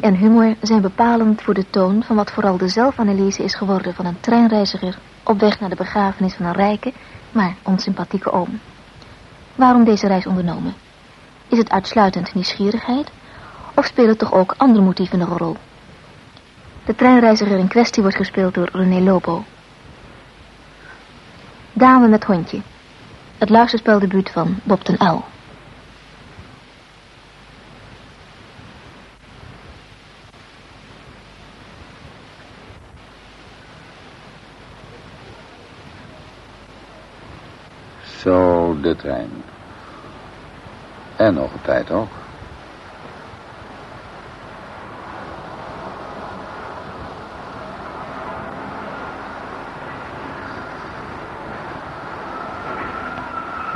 En humor zijn bepalend voor de toon van wat vooral de zelfanalyse is geworden van een treinreiziger op weg naar de begrafenis van een rijke, maar onsympathieke oom. Waarom deze reis ondernomen? Is het uitsluitend nieuwsgierigheid of spelen toch ook andere motieven een rol? De treinreiziger in kwestie wordt gespeeld door René Lobo. Dame met hondje. Het luisterspeldebuut van Bob ten Uil. Zo, de trein. En nog een tijd ook.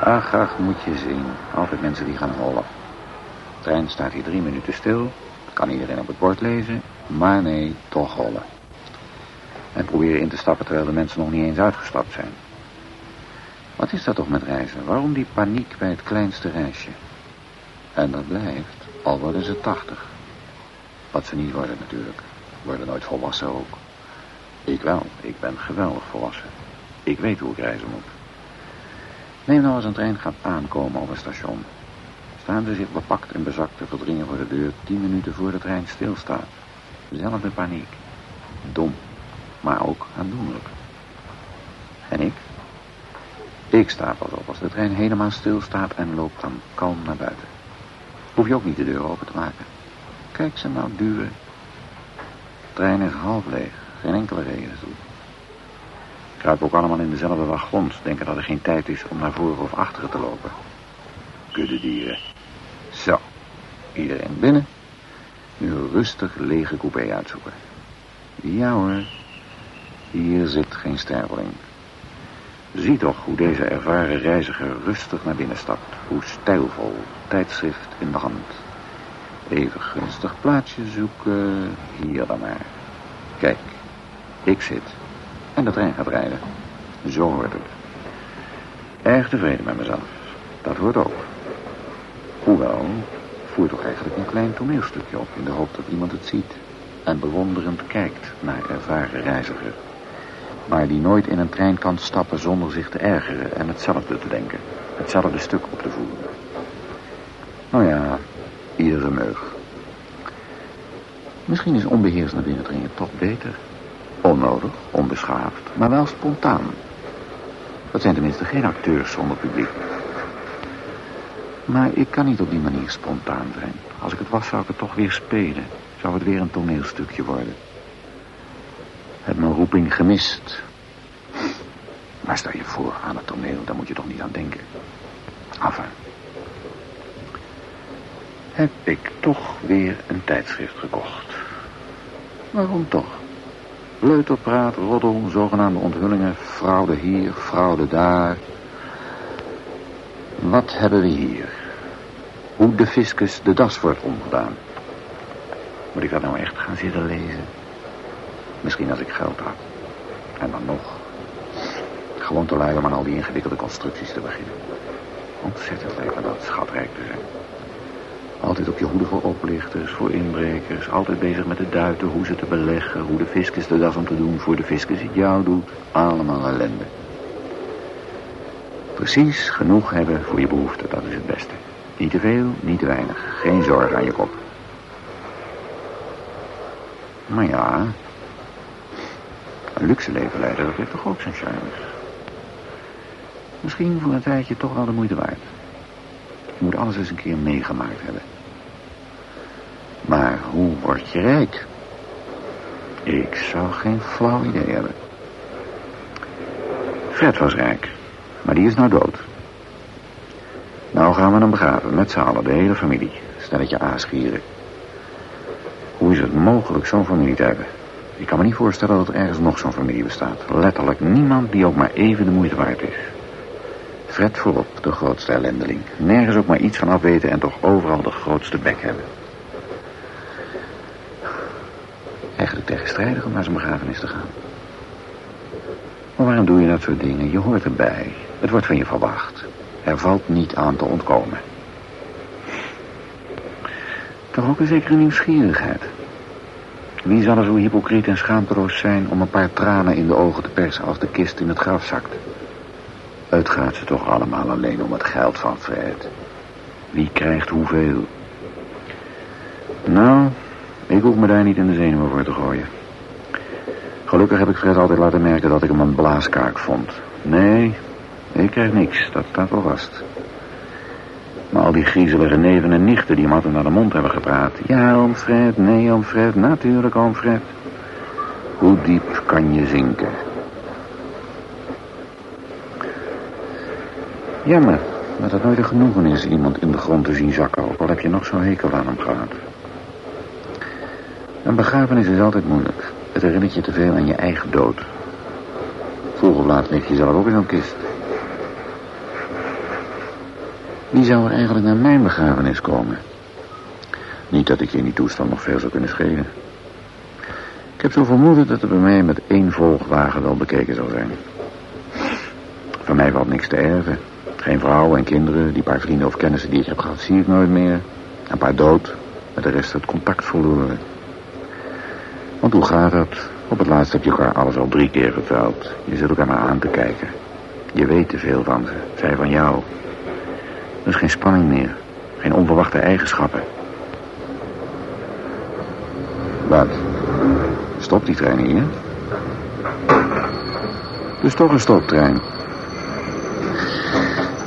Ach, moet je zien. Altijd mensen die gaan hollen. De trein staat hier drie minuten stil. Kan iedereen op het bord lezen. Maar nee, toch hollen. En proberen in te stappen terwijl de mensen nog niet eens uitgestapt zijn. Wat is dat toch met reizen? Waarom die paniek bij het kleinste reisje? En dat blijft, al worden ze tachtig. Wat ze niet worden natuurlijk. Worden nooit volwassen ook. Ik wel, ik ben geweldig volwassen. Ik weet hoe ik reizen moet. Neem nou als een trein gaat aankomen op een station. Staan ze zich bepakt en bezakt verdringen voor de deur tien minuten voor de trein stilstaat. Zelfde paniek. Dom, maar ook aandoenlijk. En ik? Ik sta pas op als de trein helemaal stilstaat en loopt dan kalm naar buiten. Hoef je ook niet de deur open te maken. Kijk ze nou duwen. De trein is half leeg, geen enkele reden toe. Kruipen ook allemaal in dezelfde wagons, denken dat er geen tijd is om naar voren of achteren te lopen. Kudde dieren. Zo, iedereen binnen. Nu rustig lege coupé uitzoeken. Ja hoor, hier zit geen sterveling. Zie toch hoe deze ervaren reiziger rustig naar binnen stapt. Hoe stijlvol, tijdschrift in de hand. Even gunstig plaatsje zoeken. Hier dan maar. Kijk, ik zit. En de trein gaat rijden. Zo hoort het. Erg tevreden met mezelf. Dat hoort ook. Hoewel, voer toch eigenlijk een klein toneelstukje op... in de hoop dat iemand het ziet. En bewonderend kijkt naar ervaren reiziger maar die nooit in een trein kan stappen zonder zich te ergeren en hetzelfde te denken. Hetzelfde stuk op te voeren. Nou ja, iedere meug. Misschien is onbeheerst naar binnen dringen toch beter. Onnodig, onbeschaafd, maar wel spontaan. Dat zijn tenminste geen acteurs zonder publiek. Maar ik kan niet op die manier spontaan zijn. Als ik het was, zou ik het toch weer spelen. Zou het weer een toneelstukje worden. Heb mijn roeping gemist. Maar stel je voor aan het toneel, daar moet je toch niet aan denken. Enfin. Heb ik toch weer een tijdschrift gekocht. Waarom toch? Leuterpraat, roddel, zogenaamde onthullingen, fraude hier, fraude daar. Wat hebben we hier? Hoe de fiscus de das wordt omgedaan. Moet ik dat nou echt gaan zitten lezen? Misschien als ik geld had. En dan nog. Gewoon te lui om aan al die ingewikkelde constructies te beginnen. Ontzettend lekker dat schatrijk te zijn. Altijd op je hoede voor oplichters, voor inbrekers. Altijd bezig met de duiten, hoe ze te beleggen. Hoe de fiscus er dat om te doen voor de fiscus het jou doet. Allemaal ellende. Precies genoeg hebben voor je behoeften, dat is het beste. Niet te veel, niet te weinig. Geen zorg aan je kop. Maar ja, luxe leven leiden, dat heeft toch ook zijn charme. Misschien voor een tijdje toch wel de moeite waard. Je moet alles eens een keer meegemaakt hebben. Maar hoe word je rijk? Ik zou geen flauw idee hebben. Fred was rijk, maar die is nou dood. Nou gaan we hem begraven, met z'n allen, de hele familie. Stelletje aasgieren. Hoe is het mogelijk zo'n familie te hebben? Ik kan me niet voorstellen dat er ergens nog zo'n familie bestaat. Letterlijk niemand die ook maar even de moeite waard is. Fred voorop, de grootste ellendeling. Nergens ook maar iets van afweten en toch overal de grootste bek hebben. Eigenlijk tegenstrijdig om naar zijn begrafenis te gaan. Maar waarom doe je dat soort dingen? Je hoort erbij. Het wordt van je verwacht. Er valt niet aan te ontkomen. Toch ook een zekere nieuwsgierigheid. Wie zal er zo hypocriet en schaamteloos zijn om een paar tranen in de ogen te persen als de kist in het graf zakt? Het gaat ze toch allemaal alleen om het geld van Fred. Wie krijgt hoeveel? Nou, ik hoef me daar niet in de zenuwen voor te gooien. Gelukkig heb ik Fred altijd laten merken dat ik hem een blaaskaak vond. Nee, ik krijg niks, dat staat wel vast. Maar al die griezelige neven en nichten die hem altijd naar de mond hebben gepraat. Ja, oom Fred, nee, oom Fred, natuurlijk, oom Fred. Hoe diep kan je zinken? Jammer dat het nooit een genoegen is iemand in de grond te zien zakken, ook al heb je nog zo'n hekel aan hem gehad. Een begrafenis is altijd moeilijk. Het herinnert je te veel aan je eigen dood. Vroeg of laat lig je zelf ook in zo'n kist. Wie zou er eigenlijk naar mijn begrafenis komen? Niet dat ik je in die toestand nog veel zou kunnen schelen. Ik heb zo vermoeden dat er bij mij met één volgwagen wel bekeken zal zijn. Van mij valt niks te erven. Geen vrouw en kinderen, die paar vrienden of kennissen die ik heb gehad, zie ik nooit meer. Een paar dood, met de rest het contact verloren. Want hoe gaat dat? Op het laatst heb je elkaar alles al drie keer verteld. Je zit elkaar maar aan te kijken. Je weet te veel van ze, zij van jou. Is geen spanning meer. Geen onverwachte eigenschappen. Wat? Stopt die trein hier? Dus toch een stoptrein.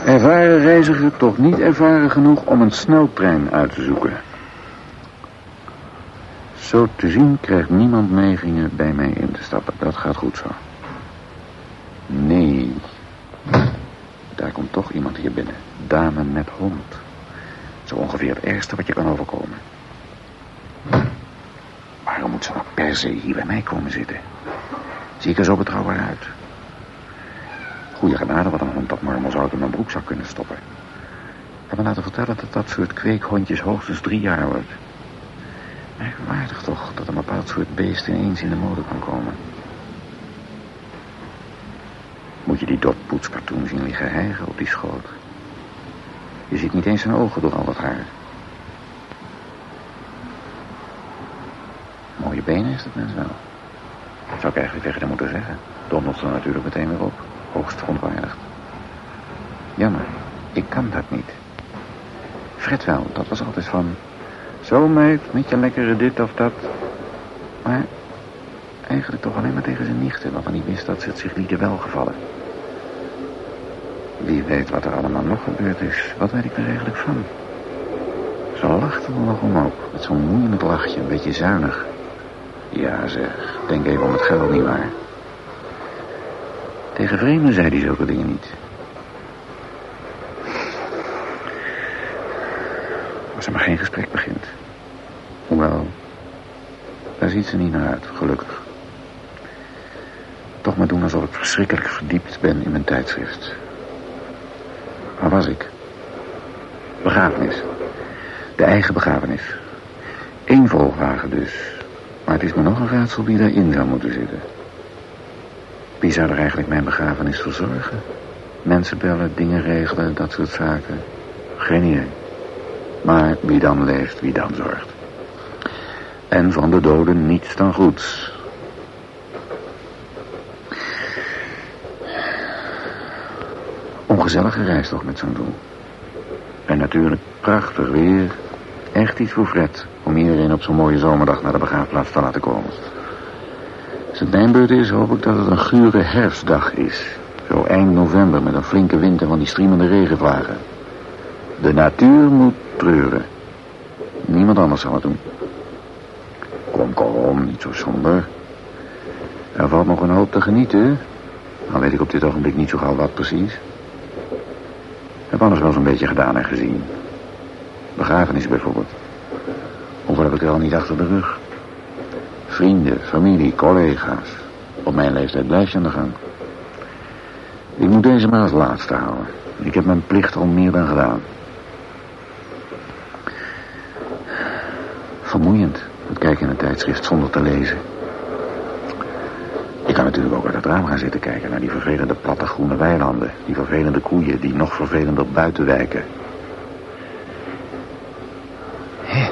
Ervaren reiziger toch niet ervaren genoeg om een sneltrein uit te zoeken. Zo te zien krijgt niemand neigingen bij mij in te stappen. Dat gaat goed zo. Nee. Daar komt toch hier binnen. Dame met hond. Zo ongeveer het ergste wat je kan overkomen. Waarom moet ze nou per se hier bij mij komen zitten? Zie ik er zo betrouwbaar uit? Goeie genade wat een hond dat marmelzout in mijn broek zou kunnen stoppen. Heb me laten vertellen dat dat soort kweekhondjes hoogstens drie jaar wordt. Merkwaardig toch dat een bepaald soort beest ineens in de mode kan komen. Moet je die dotpoetskatoen zien liggen hijgen op die schoot. Je ziet niet eens zijn ogen door al dat haar. Mooie benen is dat mens wel. Dat zou ik eigenlijk tegen hem moeten zeggen. Dondert ze natuurlijk meteen weer op. Hoogst verontwaardigd. Jammer, ik kan dat niet. Fred wel, dat was altijd van... Zo meid, met je lekkere dit of dat. Maar eigenlijk toch alleen maar tegen zijn nichten... waarvan hij wist dat ze het zich lieten welgevallen. Wie weet wat er allemaal nog gebeurd is. Wat weet ik er eigenlijk van? Ze lachte er nog om ook. Met zo'n moeilijk lachje, een beetje zuinig. Ja zeg, denk even om het geld niet waar. Tegen vreemden zei hij zulke dingen niet. Als er maar geen gesprek begint. Hoewel, daar ziet ze niet naar uit, gelukkig. Toch maar doen alsof ik verschrikkelijk verdiept ben in mijn tijdschrift. Waar was ik? Begrafenis. De eigen begrafenis. Eén volgwagen dus. Maar het is me nog een raadsel wie daarin zou moeten zitten. Wie zou er eigenlijk mijn begrafenis verzorgen? Mensen bellen, dingen regelen, dat soort zaken. Geen idee. Maar wie dan leeft, wie dan zorgt. En van de doden niets dan goeds. Ongezellige reis toch met zo'n doel. En natuurlijk prachtig weer. Echt iets voor Fred om iedereen op zo'n mooie zomerdag naar de begraafplaats te laten komen. Als het mijn beurt is, hoop ik dat het een gure herfstdag is. Zo eind november met een flinke wind en van die striemende regenvlagen. De natuur moet treuren. Niemand anders zal het doen. Kom, kom, niet zo somber. Er valt nog een hoop te genieten. Al weet ik op dit ogenblik niet zo gauw wat precies. Heb alles wel zo'n beetje gedaan en gezien. Begrafenis bijvoorbeeld. Hoeveel heb ik er al niet achter de rug? Vrienden, familie, collega's. Op mijn leeftijd blijf je aan de gang. Ik moet deze maar als laatste houden. Ik heb mijn plicht al meer dan gedaan. Vermoeiend, het kijken in een tijdschrift zonder te lezen. Natuurlijk ook uit het raam gaan zitten kijken naar die vervelende platte groene weilanden. Die vervelende koeien die nog vervelender buiten wijken. Hé,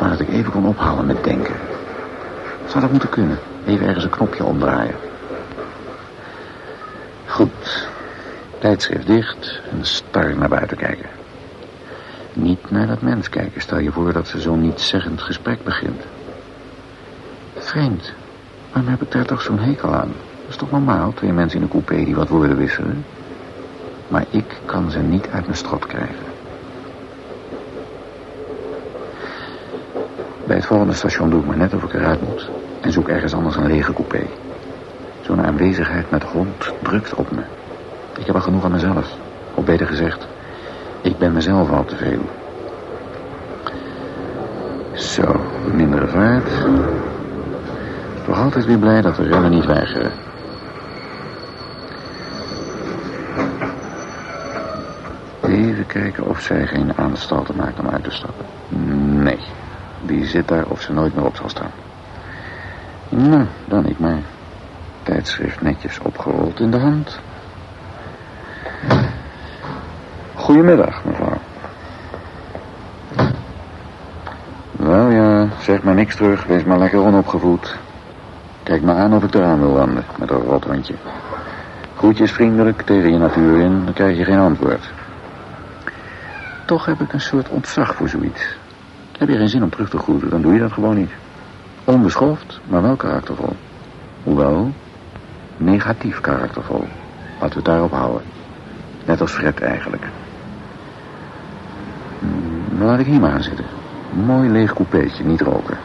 maar dat ik even kon ophouden met denken. Zou dat moeten kunnen? Even ergens een knopje omdraaien. Goed. Tijdschrift dicht en star naar buiten kijken. Niet naar dat mens kijken. Stel je voor dat ze zo'n nietszeggend gesprek begint. Vreemd. Waarom heb ik daar toch zo'n hekel aan? Dat is toch normaal, twee mensen in een coupé die wat woorden wisselen? Maar ik kan ze niet uit mijn strot krijgen. Bij het volgende station doe ik maar net of ik eruit moet. En zoek ergens anders een lege coupé. Zo'n aanwezigheid met hond drukt op me. Ik heb al genoeg aan mezelf. Of beter gezegd, ik ben mezelf al te veel. Zo, mindere vaart. Altijd weer blij dat de remmen niet weigeren. Even kijken of zij geen aanstalten maakt om uit te stappen. Nee, die zit daar of ze nooit meer op zal staan. Nou, dan niet maar. Tijdschrift netjes opgerold in de hand. Goedemiddag, mevrouw. Wel ja, zeg maar niks terug. Wees maar lekker onopgevoed. Kijk maar aan of ik eraan wil wanden met een rothondje. Groetjes vriendelijk tegen je natuur in, dan krijg je geen antwoord. Toch heb ik een soort ontzag voor zoiets. Heb je geen zin om terug te groeten, dan doe je dat gewoon niet. Onbeschoft, maar wel karaktervol. Hoewel, negatief karaktervol. Laten we het daarop houden. Net als Fred eigenlijk. Hmm, laat ik hier maar aan zitten. Mooi leeg coupeetje, niet roken.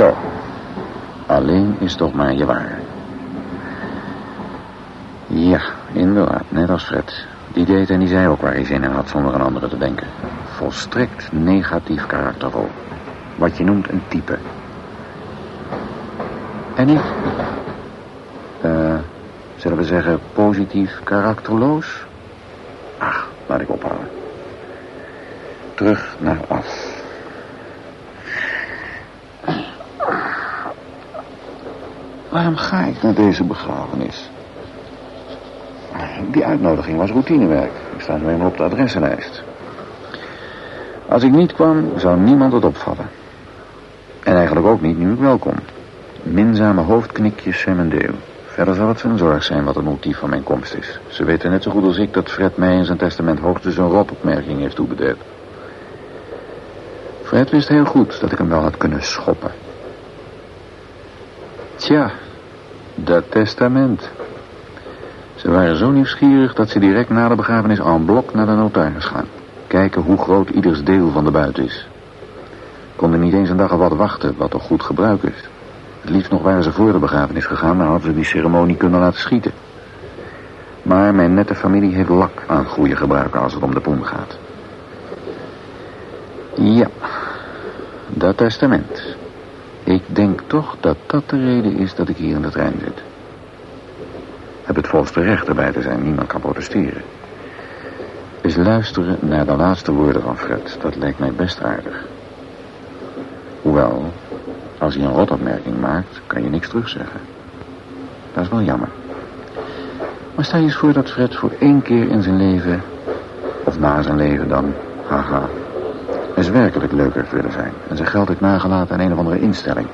Zo. Alleen is toch maar je waar. Ja, inderdaad, net als Fred. Die deed en die zei ook waar hij zin in had zonder aan anderen te denken. Volstrekt negatief karaktervol. Wat je noemt een type. En ik? Uh, zullen we zeggen positief karakterloos? Ach, laat ik ophouden. Terug naar af. Waarom ga ik naar deze begrafenis? Die uitnodiging was routinewerk. Ik sta nu eenmaal op de adressenlijst. Als ik niet kwam, zou niemand het opvallen. En eigenlijk ook niet nu ik welkom. Minzame hoofdknikjes zijn. Verder zal het zijn zorg zijn wat het motief van mijn komst is. Ze weten net zo goed als ik dat Fred mij in zijn testament hoogstens een rotopmerking heeft toebedeeld. Fred wist heel goed dat ik hem wel had kunnen schoppen. Tja, dat testament. Ze waren zo nieuwsgierig dat ze direct na de begrafenis en blok naar de notaris gaan. Kijken hoe groot ieders deel van de buit is. Konden niet eens een dag of wat wachten, wat toch goed gebruik is. Het liefst nog waren ze voor de begrafenis gegaan, dan hadden ze die ceremonie kunnen laten schieten. Maar mijn nette familie heeft lak aan goede gebruiken als het om de poen gaat. Ja, dat testament. Ik denk toch dat dat de reden is dat ik hier in de trein zit. Heb het volste recht erbij te zijn, niemand kan protesteren. Is luisteren naar de laatste woorden van Fred, dat lijkt mij best aardig. Hoewel, als hij een rotopmerking maakt, kan je niks terugzeggen. Dat is wel jammer. Maar stel je eens voor dat Fred voor één keer in zijn leven, of na zijn leven dan, haha, eens werkelijk leuk heeft willen zijn. En zijn geld heeft nagelaten aan een of andere instelling.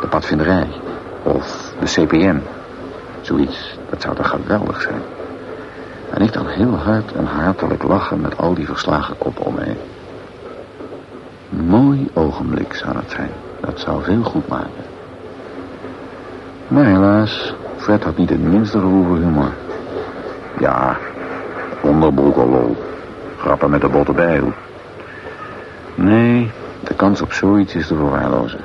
De padvinderij. Of de CPN. Zoiets, dat zou toch geweldig zijn. En ik dan heel hard en hartelijk lachen met al die verslagen koppen om me heen. Mooi ogenblik zou dat zijn. Dat zou veel goed maken. Maar helaas, Fred had niet het minste gevoel humor. Ja, onderbroekelol. Grappen met de botte bijl. Nee, de kans op zoiets is te verwaarlozen.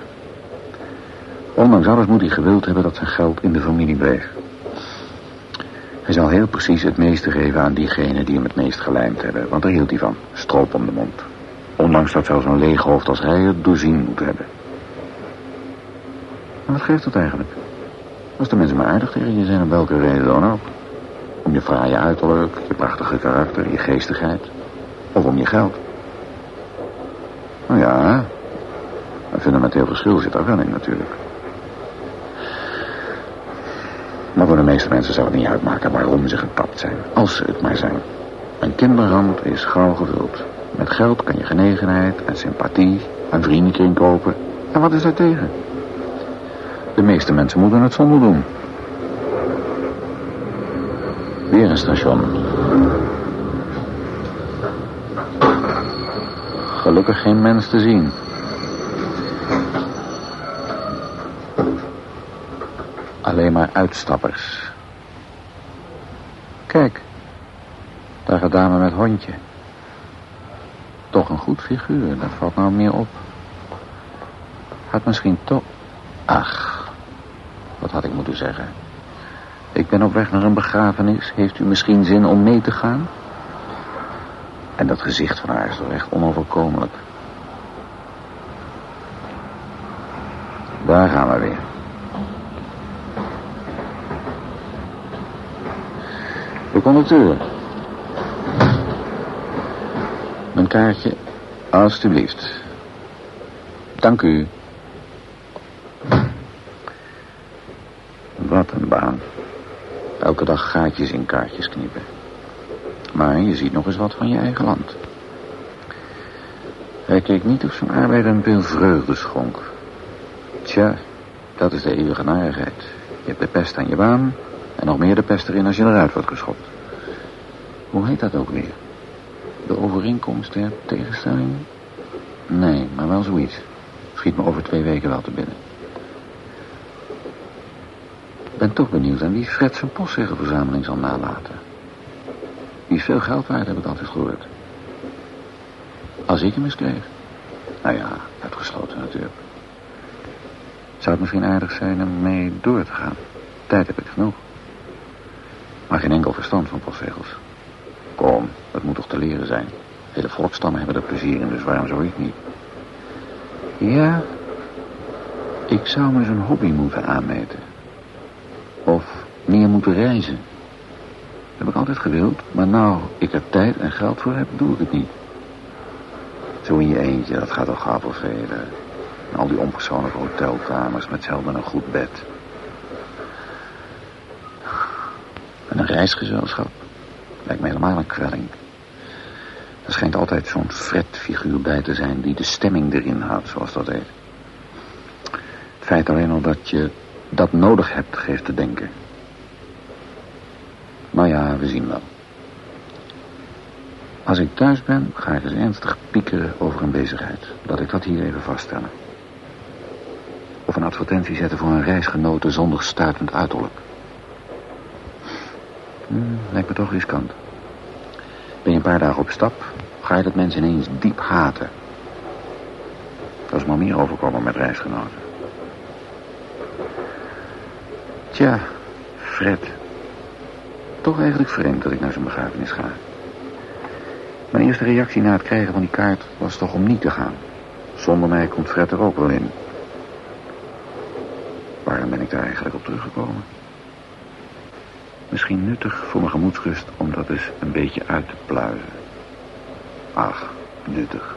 Ondanks alles moet hij gewild hebben dat zijn geld in de familie bleef. Hij zal heel precies het meeste geven aan diegenen die hem het meest gelijmd hebben. Want daar hield hij van. Stroop om de mond. Ondanks dat zelfs een leeg hoofd als hij het doorzien moet hebben. Maar wat geeft dat eigenlijk? Als de mensen maar aardig tegen je zijn, om welke reden dan ook. Om je fraaie uiterlijk, je prachtige karakter, je geestigheid. Of om je geld. Nou ja, een fundamenteel verschil zit er wel in natuurlijk. Maar voor de meeste mensen zou het niet uitmaken waarom ze getapt zijn. Als ze het maar zijn. Een kinderhand is gauw gevuld. Met geld kan je genegenheid en sympathie en vriendenkring kopen. En wat is daar tegen? De meeste mensen moeten het zonder doen. Weer een station. Gelukkig geen mens te zien. Alleen maar uitstappers. Kijk, daar gaat dame met hondje. Toch een goed figuur, dat valt nou meer op. Had misschien toch... Ach, wat had ik moeten zeggen? Ik ben op weg naar een begrafenis. Heeft u misschien zin om mee te gaan? En dat gezicht van haar is toch echt onoverkomelijk. Daar gaan we weer. De conducteur. Mijn kaartje, alstublieft. Dank u. Wat een baan. Elke dag gaatjes in kaartjes knippen. Maar je ziet nog eens wat van je eigen land. Hij keek niet of zijn arbeider een veel vreugde schonk. Tja, dat is de eeuwige narigheid. Je hebt de pest aan je baan en nog meer de pest erin als je eruit wordt geschopt. Hoe heet dat ook weer? De overeenkomst der tegenstellingen? Nee, maar wel zoiets. Schiet me over twee weken wel te binnen. Ik ben toch benieuwd aan wie Fred zijn postzeggenverzameling zal nalaten. Die veel geld waard, heb ik altijd gehoord. Als ik hem eens kreeg. Nou ja, uitgesloten natuurlijk. Zou het misschien aardig zijn om mee door te gaan? Tijd heb ik genoeg. Maar geen enkel verstand van postzegels. Kom, dat moet toch te leren zijn. Hele volkstammen hebben er plezier in, dus waarom zou ik niet? Ja, ik zou me zo'n hobby moeten aanmeten. Of meer moeten reizen. Heb ik altijd gewild, maar nou ik er tijd en geld voor heb, doe ik het niet. Zo in je eentje, dat gaat toch gavelvelen. En al die onpersoonlijke hotelkamers met zelden een goed bed. En een reisgezelschap. Lijkt me helemaal een kwelling. Er schijnt altijd zo'n Fred-figuur bij te zijn die de stemming erin houdt, zoals dat heet. Het feit alleen al dat je dat nodig hebt, geeft te denken. Maar ja, we zien wel. Als ik thuis ben, ga ik eens ernstig piekeren over een bezigheid. Laat ik dat hier even vaststellen. Of een advertentie zetten voor een reisgenoten zonder stuitend uiterlijk. Hm, lijkt me toch riskant. Ben je een paar dagen op stap, ga je dat mensen ineens diep haten. Dat is maar meer overkomen met reisgenoten. Tja, Fred. Toch eigenlijk vreemd dat ik naar zijn begrafenis ga. Mijn eerste reactie na het krijgen van die kaart was toch om niet te gaan. Zonder mij komt Fred er ook wel in. Waarom ben ik daar eigenlijk op teruggekomen? Misschien nuttig voor mijn gemoedsrust om dat eens een beetje uit te pluizen. Ach, nuttig.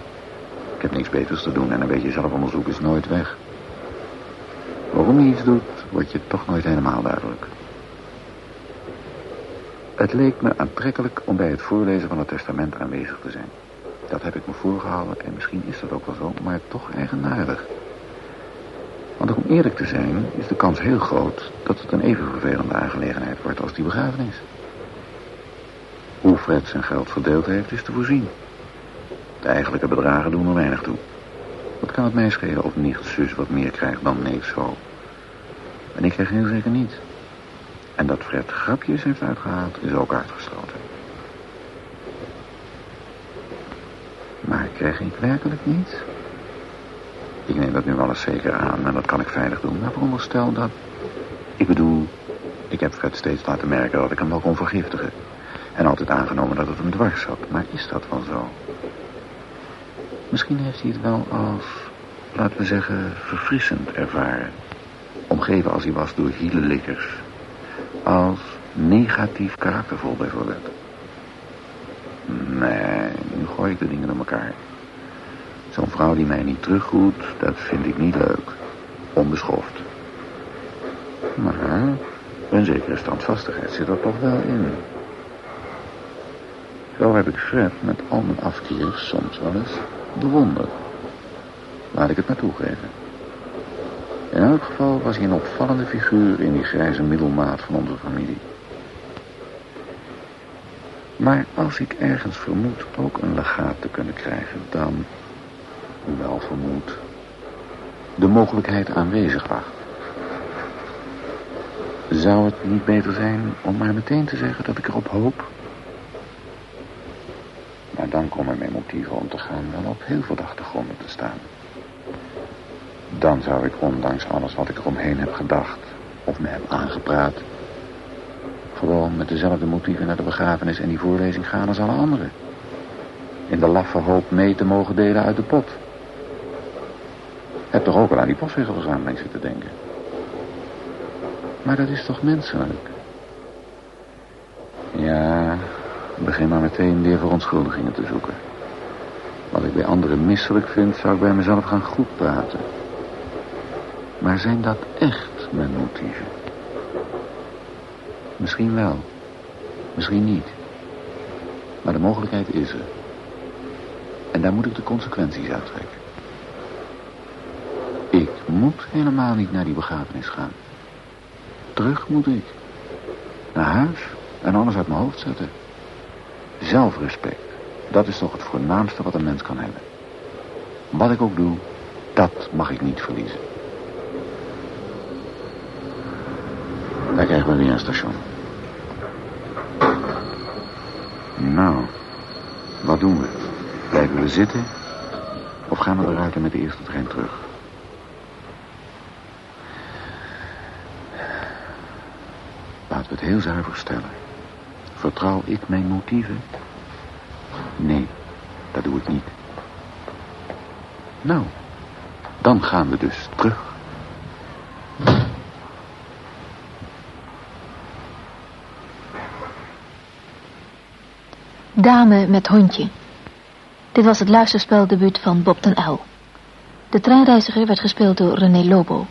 Ik heb niks beters te doen en een beetje zelfonderzoek is nooit weg. Waarom je iets doet, wordt je toch nooit helemaal duidelijk. Het leek me aantrekkelijk om bij het voorlezen van het testament aanwezig te zijn. Dat heb ik me voorgehouden en misschien is dat ook wel zo, maar toch eigenaardig. Want om eerlijk te zijn is de kans heel groot dat het een even vervelende aangelegenheid wordt als die begrafenis. Hoe Fred zijn geld verdeeld heeft is te voorzien. De eigenlijke bedragen doen er weinig toe. Wat kan het mij schelen of nicht zus wat meer krijgt dan neef zo? En ik krijg heel zeker niet. En dat Fred grapjes heeft uitgehaald is ook uitgesloten. Maar krijg ik werkelijk niet? Ik neem dat nu wel eens zeker aan en dat kan ik veilig doen. Maar veronderstel dat... Ik bedoel, ik heb Fred steeds laten merken dat ik hem wel kon vergiftigen. En altijd aangenomen dat het hem dwars zat. Maar is dat wel zo? Misschien heeft hij het wel als, laten we zeggen, verfrissend ervaren. Omgeven als hij was door hielenlikkers. Als negatief karaktervol bijvoorbeeld. Nee, nu gooi ik de dingen door elkaar. Zo'n vrouw die mij niet teruggroet, dat vind ik niet leuk. Onbeschoft. Maar een zekere standvastigheid zit er toch wel in. Zo heb ik Fred met al mijn afkeer soms wel eens bewonderd. Laat ik het maar toegeven. In elk geval was hij een opvallende figuur in die grijze middelmaat van onze familie. Maar als ik ergens vermoed ook een legaat te kunnen krijgen, dan, wel vermoed, de mogelijkheid aanwezig acht. Zou het niet beter zijn om maar meteen te zeggen dat ik erop hoop? Maar dan komen mijn motieven om te gaan wel op heel verdachte gronden te staan. Dan zou ik ondanks alles wat ik eromheen heb gedacht of me heb aangepraat... gewoon met dezelfde motieven naar de begrafenis en die voorlezing gaan als alle anderen. In de laffe hoop mee te mogen delen uit de pot. Heb toch ook al aan die postzegelverzameling zitten denken. Maar dat is toch menselijk? Ja, begin maar meteen weer verontschuldigingen te zoeken. Wat ik bij anderen misselijk vind, zou ik bij mezelf gaan goed praten. Maar zijn dat echt mijn motieven? Misschien wel. Misschien niet. Maar de mogelijkheid is er. En daar moet ik de consequenties uit trekken. Ik moet helemaal niet naar die begrafenis gaan. Terug moet ik. Naar huis en alles uit mijn hoofd zetten. Zelfrespect. Dat is toch het voornaamste wat een mens kan hebben. Wat ik ook doe, dat mag ik niet verliezen. Daar krijgen we weer een station. Nou, wat doen we? Blijven we zitten? Of gaan we eruit met de eerste trein terug? Laten we het heel zuiver stellen. Vertrouw ik mijn motieven? Nee, dat doe ik niet. Nou, dan gaan we dus terug. Dame met hondje. Dit was het luisterspeldebuut van Bob den Uil. De treinreiziger werd gespeeld door René Lobo.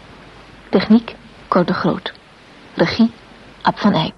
Techniek, Cor de Groot. Regie, Ab van Eyck.